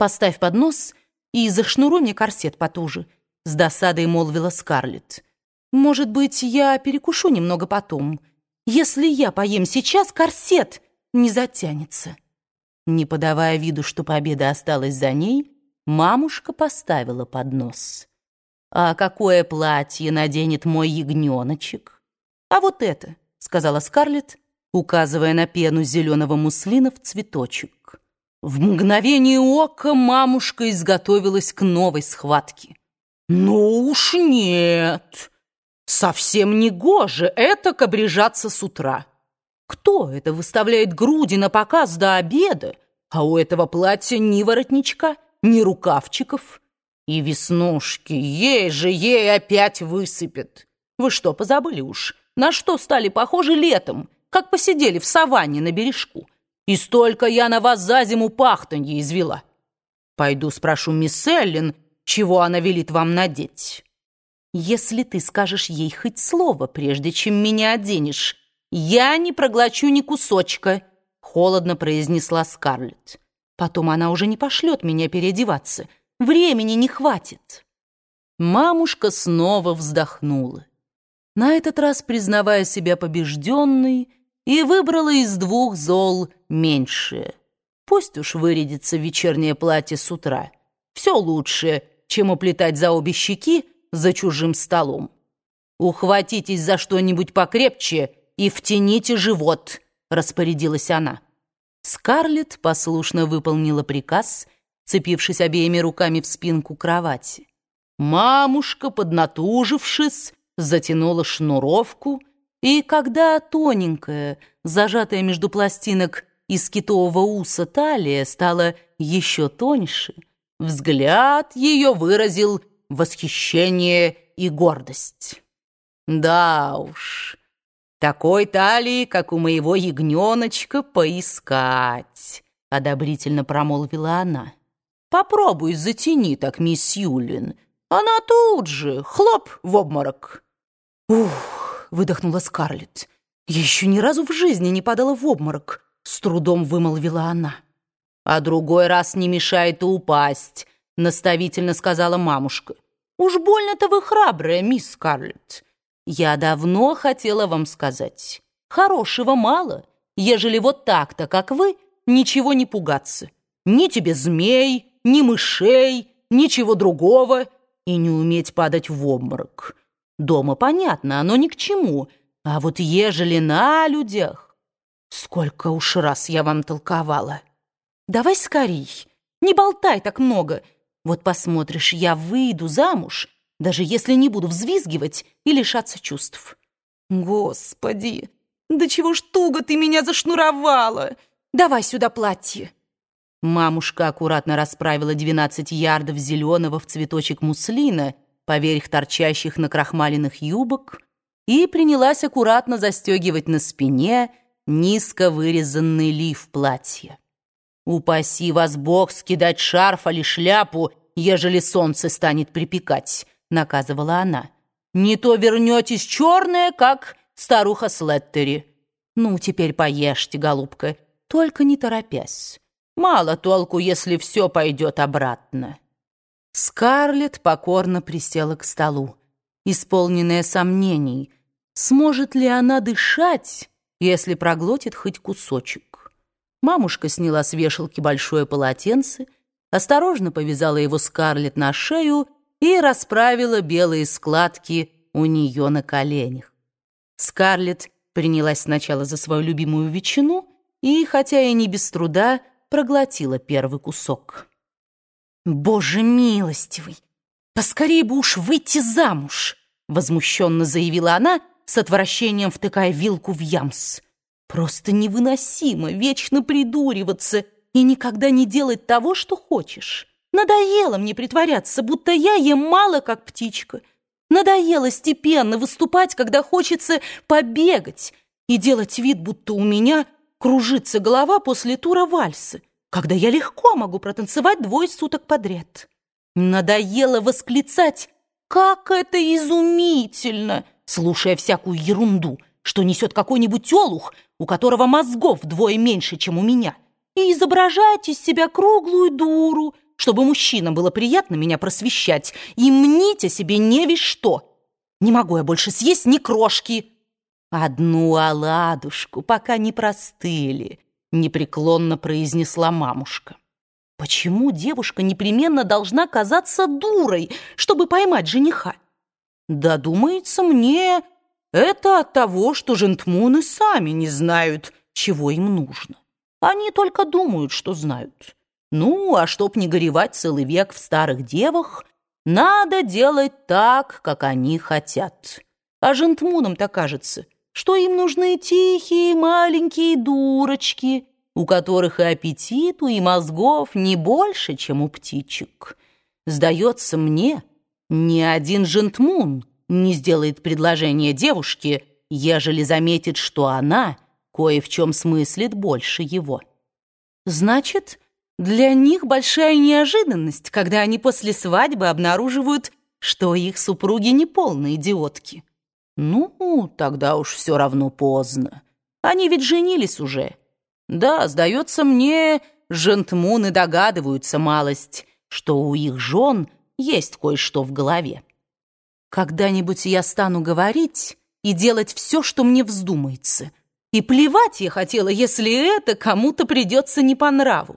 Поставь поднос и зашнуруй мне корсет потуже», — с досадой молвила Скарлетт. «Может быть, я перекушу немного потом. Если я поем сейчас, корсет не затянется». Не подавая виду, что победа осталась за ней, мамушка поставила поднос. «А какое платье наденет мой ягненочек?» «А вот это», — сказала Скарлетт, указывая на пену зеленого муслина в цветочек. В мгновение ока мамушка изготовилась к новой схватке. «Ну уж нет! Совсем не гоже это обрежаться с утра. Кто это выставляет груди на показ до обеда, а у этого платья ни воротничка, ни рукавчиков?» И веснушки, ей же, ей опять высыпят. Вы что, позабыли уж, на что стали похожи летом, как посидели в саванне на бережку? И столько я на вас за зиму пахтанье извела. Пойду спрошу мисс Эллен, чего она велит вам надеть. Если ты скажешь ей хоть слово, прежде чем меня оденешь, я не проглочу ни кусочка, холодно произнесла Скарлетт. Потом она уже не пошлет меня переодеваться — Времени не хватит. Мамушка снова вздохнула. На этот раз признавая себя побежденной, и выбрала из двух зол меньшее. Пусть уж вырядится вечернее платье с утра. Все лучше, чем уплетать за обе щеки за чужим столом. «Ухватитесь за что-нибудь покрепче и втяните живот», — распорядилась она. Скарлетт послушно выполнила приказ — цепившись обеими руками в спинку кровати. Мамушка, поднатужившись, затянула шнуровку, и когда тоненькая, зажатая между пластинок из китового уса талия стала еще тоньше, взгляд ее выразил восхищение и гордость. Да уж, такой талии, как у моего ягненочка, поискать, одобрительно промолвила она. Попробуй затяни так, мисс Юлин. Она тут же, хлоп, в обморок. Ух, выдохнула Скарлетт. Я еще ни разу в жизни не падала в обморок, с трудом вымолвила она. А другой раз не мешает упасть, наставительно сказала мамушка. Уж больно-то вы храбрая, мисс Скарлетт. Я давно хотела вам сказать. Хорошего мало, ежели вот так-то, как вы, ничего не пугаться. Ни тебе змей, ни мышей, ничего другого, и не уметь падать в обморок. Дома понятно, оно ни к чему, а вот ежели на людях... Сколько уж раз я вам толковала. Давай скорей, не болтай так много. Вот посмотришь, я выйду замуж, даже если не буду взвизгивать и лишаться чувств. Господи, да чего ж туго ты меня зашнуровала? Давай сюда платье. Мамушка аккуратно расправила 12 ярдов зеленого в цветочек муслина поверх торчащих на крахмаленных юбок и принялась аккуратно застегивать на спине низко вырезанный лиф платья. «Упаси вас Бог скидать шарф или шляпу, ежели солнце станет припекать», — наказывала она. «Не то вернетесь черная, как старуха Слеттери. Ну, теперь поешьте, голубка, только не торопясь». Мало толку, если все пойдет обратно. Скарлетт покорно присела к столу, исполненная сомнений, сможет ли она дышать, если проглотит хоть кусочек. Мамушка сняла с вешалки большое полотенце, осторожно повязала его Скарлетт на шею и расправила белые складки у нее на коленях. Скарлетт принялась сначала за свою любимую ветчину и, хотя и не без труда, проглотила первый кусок. «Боже милостивый! Поскорее бы уж выйти замуж!» возмущенно заявила она, с отвращением втыкая вилку в ямс. «Просто невыносимо вечно придуриваться и никогда не делать того, что хочешь. Надоело мне притворяться, будто я ем мало, как птичка. Надоело степенно выступать, когда хочется побегать и делать вид, будто у меня кружится голова после тура вальса, когда я легко могу протанцевать двое суток подряд. Надоело восклицать «Как это изумительно!» слушая всякую ерунду, что несет какой-нибудь олух, у которого мозгов вдвое меньше, чем у меня, и изображать из себя круглую дуру, чтобы мужчинам было приятно меня просвещать и мнить о себе не весь что. Не могу я больше съесть ни крошки. Одну оладушку, пока не простыли, непреклонно произнесла мамушка. Почему девушка непременно должна казаться дурой, чтобы поймать жениха? Да, думается мне, это от того, что жентмуны сами не знают, чего им нужно. Они только думают, что знают. Ну, а чтоб не горевать целый век в старых девах, надо делать так, как они хотят. А жентмунам-то кажется, что им нужны тихие маленькие дурочки, у которых и аппетиту, и мозгов не больше, чем у птичек. Сдается мне, ни один жентмун не сделает предложение девушке, ежели заметит, что она кое в чем смыслит больше его. Значит, для них большая неожиданность, когда они после свадьбы обнаруживают, что их супруги не полные идиотки. Ну, тогда уж все равно поздно. Они ведь женились уже. Да, сдается мне, жентмуны догадываются малость, что у их жен есть кое-что в голове. Когда-нибудь я стану говорить и делать все, что мне вздумается. И плевать я хотела, если это кому-то придется не по нраву.